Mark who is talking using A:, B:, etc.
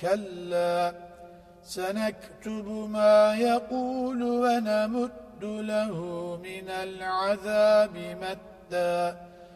A: كلا سنكتب ما يقول ونمد له من العذاب مدّا.